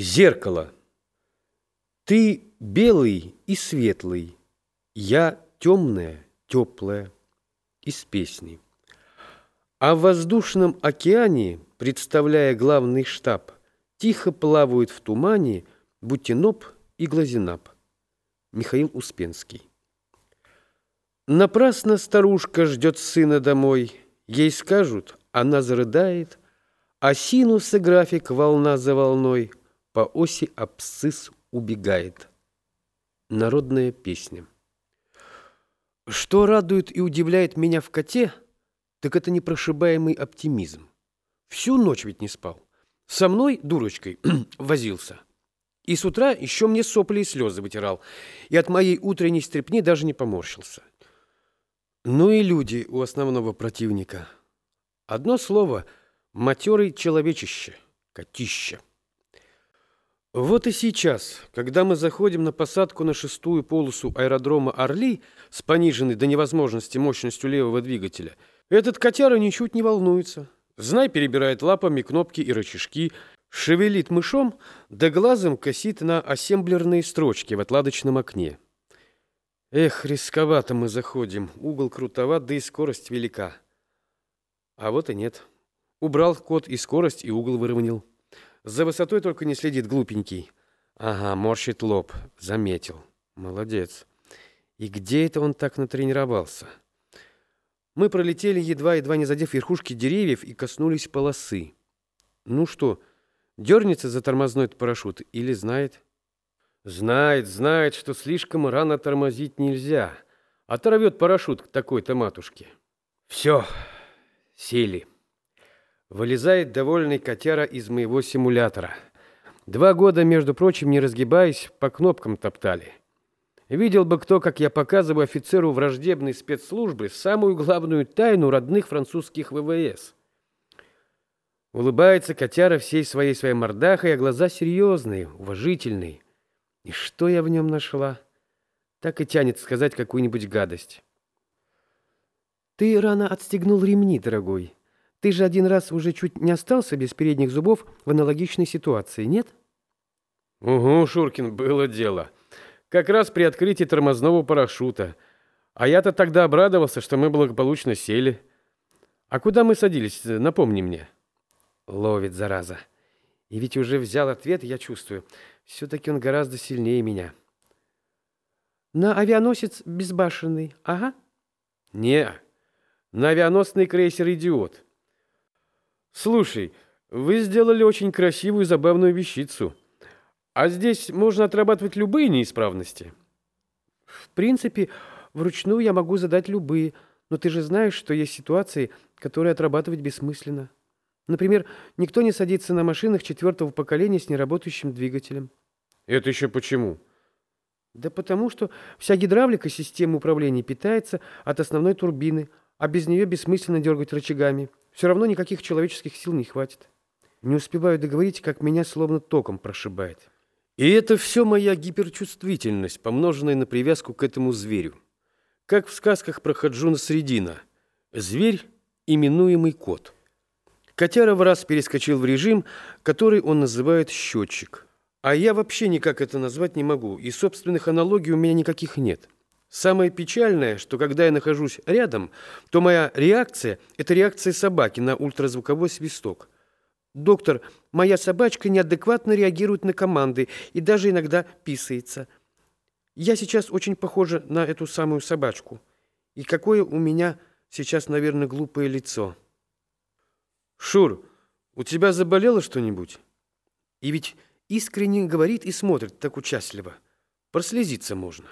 Зеркало. Ты белый и светлый, я темная, теплая, из песни. А в воздушном океане, представляя главный штаб, тихо плавают в тумане Бутиноп и Глазинап. Михаил Успенский. Напрасно старушка ждет сына домой. Ей скажут, она зарыдает, а синус и график волна за волной — по оси абсцисс убегает. Народная песня. Что радует и удивляет меня в коте, так это непрошибаемый оптимизм. Всю ночь ведь не спал. Со мной, дурочкой, возился. И с утра еще мне сопли и слезы вытирал, и от моей утренней стрепни даже не поморщился. Ну и люди у основного противника. Одно слово — матерый человечище, котище. Вот и сейчас, когда мы заходим на посадку на шестую полосу аэродрома «Орли» с пониженной до невозможности мощностью левого двигателя, этот котяра ничуть не волнуется. Знай перебирает лапами кнопки и рычажки, шевелит мышом, да глазом косит на ассемблерные строчки в отладочном окне. Эх, рисковато мы заходим, угол крутоват, да и скорость велика. А вот и нет. Убрал код и скорость, и угол выровнял. За высотой только не следит глупенький. Ага, морщит лоб. Заметил. Молодец. И где это он так натренировался? Мы пролетели, едва-едва не задев верхушки деревьев, и коснулись полосы. Ну что, дернется за тормозной парашют или знает? Знает, знает, что слишком рано тормозить нельзя. Оторвет парашют к такой-то матушке. Все, сели. Вылезает довольный котяра из моего симулятора. Два года, между прочим, не разгибаясь, по кнопкам топтали. Видел бы кто, как я показываю офицеру враждебной спецслужбы самую главную тайну родных французских ВВС. Улыбается котяра всей своей своей мордахой, а глаза серьезные, уважительные. И что я в нем нашла? Так и тянет сказать какую-нибудь гадость. Ты рано отстегнул ремни, дорогой. Ты же один раз уже чуть не остался без передних зубов в аналогичной ситуации, нет? Угу, Шуркин, было дело. Как раз при открытии тормозного парашюта. А я-то тогда обрадовался, что мы благополучно сели. А куда мы садились, напомни мне. Ловит, зараза. И ведь уже взял ответ, я чувствую. Все-таки он гораздо сильнее меня. На авианосец безбашенный, ага. Не, на авианосный крейсер «Идиот». Слушай, вы сделали очень красивую и забавную вещицу. А здесь можно отрабатывать любые неисправности. В принципе, вручную я могу задать любые, но ты же знаешь, что есть ситуации, которые отрабатывать бессмысленно. Например, никто не садится на машинах четвертого поколения с неработающим двигателем. Это еще почему? Да потому что вся гидравлика системы управления питается от основной турбины, а без нее бессмысленно дергать рычагами. Все равно никаких человеческих сил не хватит. Не успеваю договорить, как меня словно током прошибает. И это все моя гиперчувствительность, помноженная на привязку к этому зверю. Как в сказках про Хаджуна Средина. Зверь, именуемый кот. Котяра в раз перескочил в режим, который он называет счетчик. А я вообще никак это назвать не могу, и собственных аналогий у меня никаких нет. Самое печальное, что когда я нахожусь рядом, то моя реакция – это реакция собаки на ультразвуковой свисток. «Доктор, моя собачка неадекватно реагирует на команды и даже иногда писается. Я сейчас очень похожа на эту самую собачку. И какое у меня сейчас, наверное, глупое лицо». «Шур, у тебя заболело что-нибудь?» И ведь искренне говорит и смотрит так участливо. Прослезиться можно.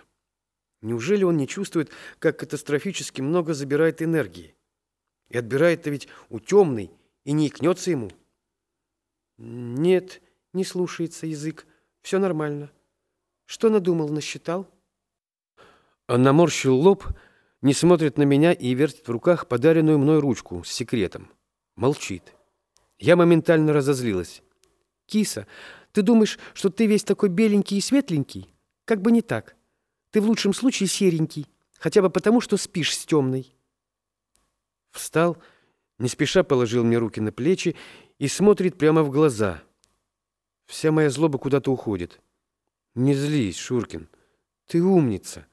Неужели он не чувствует, как катастрофически много забирает энергии? И отбирает-то ведь у темной, и не икнется ему. Нет, не слушается язык. Все нормально. Что надумал, насчитал? Он наморщил лоб, не смотрит на меня и вертит в руках подаренную мной ручку с секретом. Молчит. Я моментально разозлилась. «Киса, ты думаешь, что ты весь такой беленький и светленький? Как бы не так. Ты в лучшем случае серенький, хотя бы потому, что спишь с темной. Встал, не спеша положил мне руки на плечи и смотрит прямо в глаза. Вся моя злоба куда-то уходит. Не злись, Шуркин. Ты умница.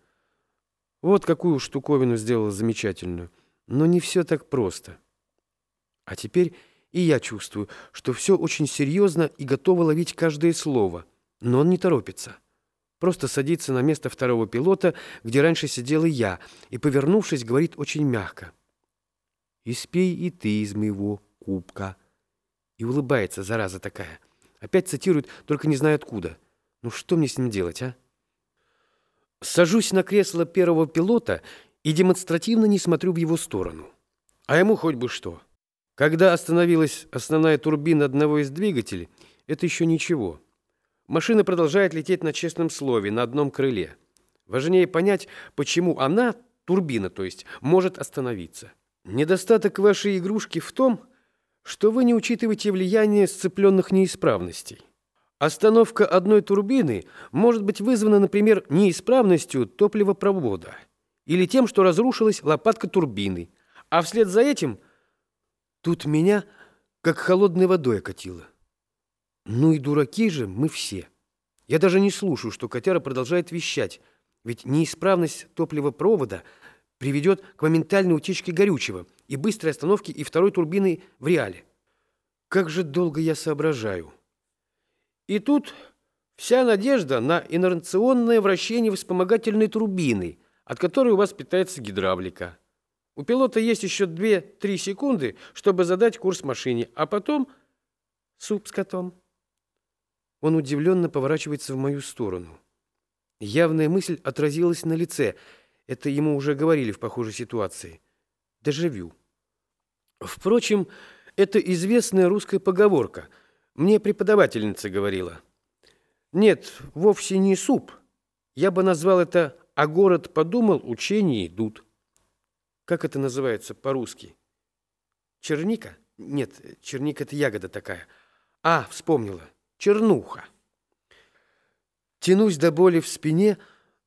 Вот какую штуковину сделала замечательную. Но не все так просто. А теперь и я чувствую, что все очень серьезно и готова ловить каждое слово. Но он не торопится. Просто садится на место второго пилота, где раньше сидела я, и, повернувшись, говорит очень мягко. «Испей и ты из моего кубка». И улыбается, зараза такая. Опять цитирует, только не знаю откуда. Ну что мне с ним делать, а? Сажусь на кресло первого пилота и демонстративно не смотрю в его сторону. А ему хоть бы что. Когда остановилась основная турбина одного из двигателей, это еще ничего. Машина продолжает лететь на честном слове, на одном крыле. Важнее понять, почему она, турбина то есть, может остановиться. Недостаток вашей игрушки в том, что вы не учитываете влияние сцепленных неисправностей. Остановка одной турбины может быть вызвана, например, неисправностью топливопровода или тем, что разрушилась лопатка турбины, а вслед за этим тут меня как холодной водой окатило. Ну и дураки же мы все. Я даже не слушаю, что котяра продолжает вещать, ведь неисправность топливопровода приведет к моментальной утечке горючего и быстрой остановке и второй турбины в реале. Как же долго я соображаю. И тут вся надежда на инерционное вращение вспомогательной турбины, от которой у вас питается гидравлика. У пилота есть еще 2-3 секунды, чтобы задать курс машине, а потом суп с котом. Он удивленно поворачивается в мою сторону. Явная мысль отразилась на лице. Это ему уже говорили в похожей ситуации. Дежавю. Впрочем, это известная русская поговорка. Мне преподавательница говорила. Нет, вовсе не суп. Я бы назвал это «а город подумал, учения идут». Как это называется по-русски? Черника? Нет, черника – это ягода такая. А, вспомнила. Чернуха. Тянусь до боли в спине,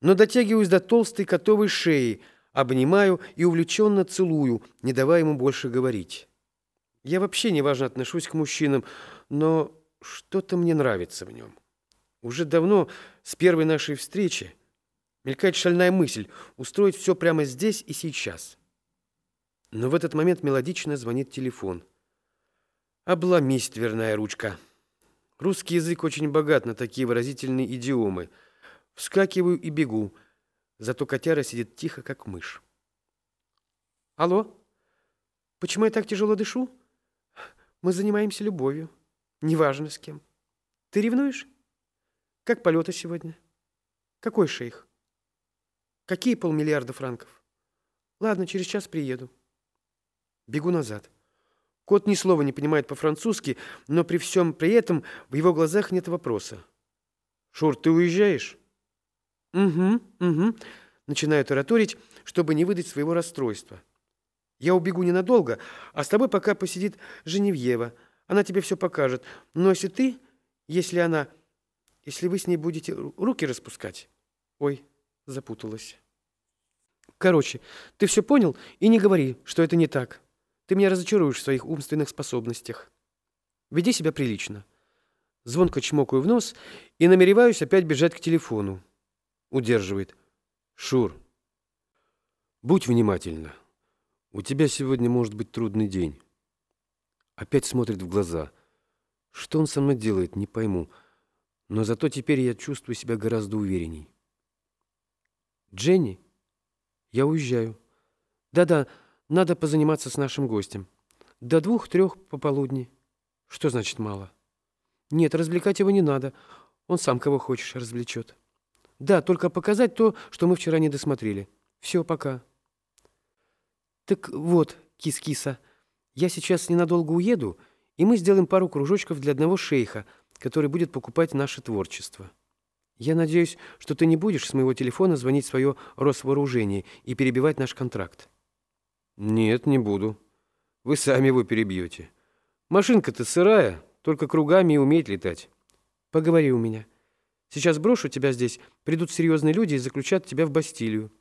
но дотягиваюсь до толстой котовой шеи, обнимаю и увлеченно целую, не давая ему больше говорить. Я вообще неважно отношусь к мужчинам, но что-то мне нравится в нем. Уже давно, с первой нашей встречи, мелькает шальная мысль устроить все прямо здесь и сейчас. Но в этот момент мелодично звонит телефон. Обломись, дверная ручка. Русский язык очень богат на такие выразительные идиомы. Вскакиваю и бегу. Зато котяра сидит тихо, как мышь. Алло? Почему я так тяжело дышу? Мы занимаемся любовью. Неважно с кем. Ты ревнуешь? Как полеты сегодня? Какой шейх? Какие полмиллиарда франков? Ладно, через час приеду. Бегу назад. Кот ни слова не понимает по-французски, но при всем при этом в его глазах нет вопроса. «Шур, ты уезжаешь?» «Угу, угу», начинаю тараторить, чтобы не выдать своего расстройства. Я убегу ненадолго, а с тобой пока посидит Женевьева. Она тебе все покажет. Но если ты, если она, если вы с ней будете руки распускать... Ой, запуталась. Короче, ты все понял и не говори, что это не так. Ты меня разочаруешь в своих умственных способностях. Веди себя прилично. Звонко чмокаю в нос и намереваюсь опять бежать к телефону. Удерживает. Шур, будь внимательна. У тебя сегодня может быть трудный день. Опять смотрит в глаза. Что он со мной делает, не пойму. Но зато теперь я чувствую себя гораздо уверенней. Дженни, я уезжаю. Да-да, надо позаниматься с нашим гостем. До двух-трех пополудни. Что значит мало? Нет, развлекать его не надо. Он сам кого хочешь развлечет. Да, только показать то, что мы вчера не досмотрели. Все, пока. «Так вот, кис-киса, я сейчас ненадолго уеду, и мы сделаем пару кружочков для одного шейха, который будет покупать наше творчество. Я надеюсь, что ты не будешь с моего телефона звонить в свое Росвооружение и перебивать наш контракт». «Нет, не буду. Вы сами его перебьете. Машинка-то сырая, только кругами и умеет летать». «Поговори у меня. Сейчас брошу тебя здесь, придут серьезные люди и заключат тебя в Бастилию.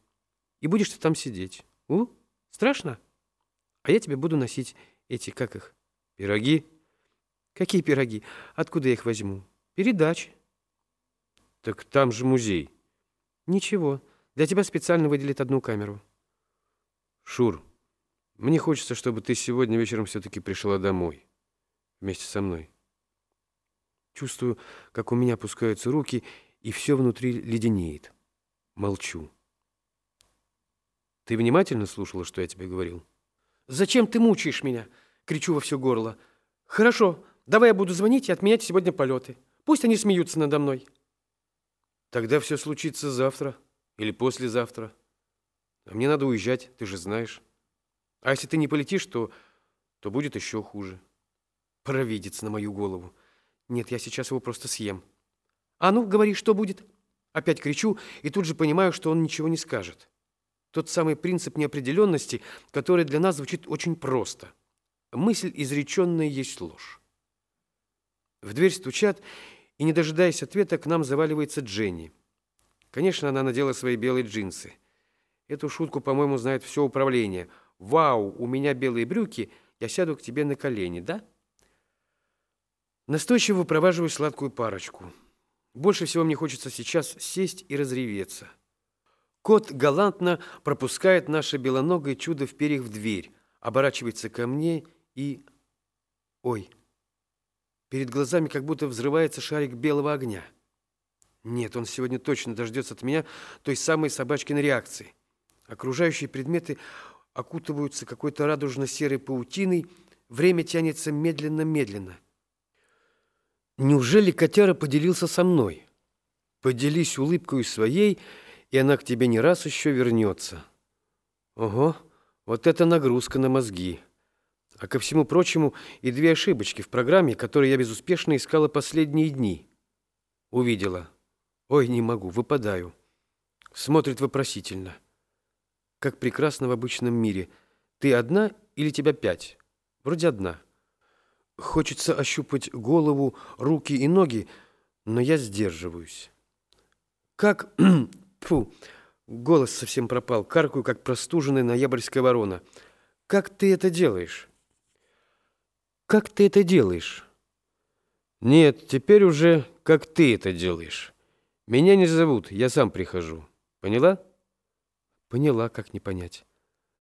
И будешь ты там сидеть. У?» Страшно? А я тебе буду носить эти, как их, пироги. Какие пироги? Откуда я их возьму? Передачи. Так там же музей. Ничего, для тебя специально выделят одну камеру. Шур, мне хочется, чтобы ты сегодня вечером все-таки пришла домой. Вместе со мной. Чувствую, как у меня опускаются руки, и все внутри леденеет. Молчу. Ты внимательно слушала, что я тебе говорил? «Зачем ты мучаешь меня?» — кричу во все горло. «Хорошо, давай я буду звонить и отменять сегодня полеты. Пусть они смеются надо мной». Тогда все случится завтра или послезавтра. А мне надо уезжать, ты же знаешь. А если ты не полетишь, то, то будет еще хуже. Провидец на мою голову. Нет, я сейчас его просто съем. А ну, говори, что будет? Опять кричу и тут же понимаю, что он ничего не скажет. Тот самый принцип неопределенности, который для нас звучит очень просто. Мысль, изреченная, есть ложь. В дверь стучат, и, не дожидаясь ответа, к нам заваливается Дженни. Конечно, она надела свои белые джинсы. Эту шутку, по-моему, знает все управление. «Вау, у меня белые брюки, я сяду к тебе на колени, да?» Настойчиво проваживаю сладкую парочку. Больше всего мне хочется сейчас сесть и разреветься. Кот галантно пропускает наше белоногое чудо в перьях в дверь, оборачивается ко мне и... Ой! Перед глазами как будто взрывается шарик белого огня. Нет, он сегодня точно дождется от меня той самой собачкиной реакции. Окружающие предметы окутываются какой-то радужно-серой паутиной, время тянется медленно-медленно. Неужели котяра поделился со мной? Поделись улыбкой своей, и она к тебе не раз еще вернется. Ого, вот это нагрузка на мозги. А ко всему прочему и две ошибочки в программе, которые я безуспешно искала последние дни. Увидела. Ой, не могу, выпадаю. Смотрит вопросительно. Как прекрасно в обычном мире. Ты одна или тебя пять? Вроде одна. Хочется ощупать голову, руки и ноги, но я сдерживаюсь. Как... Фу, голос совсем пропал, каркаю, как простуженная ноябрьская ворона. Как ты это делаешь? Как ты это делаешь? Нет, теперь уже как ты это делаешь. Меня не зовут, я сам прихожу. Поняла? Поняла, как не понять.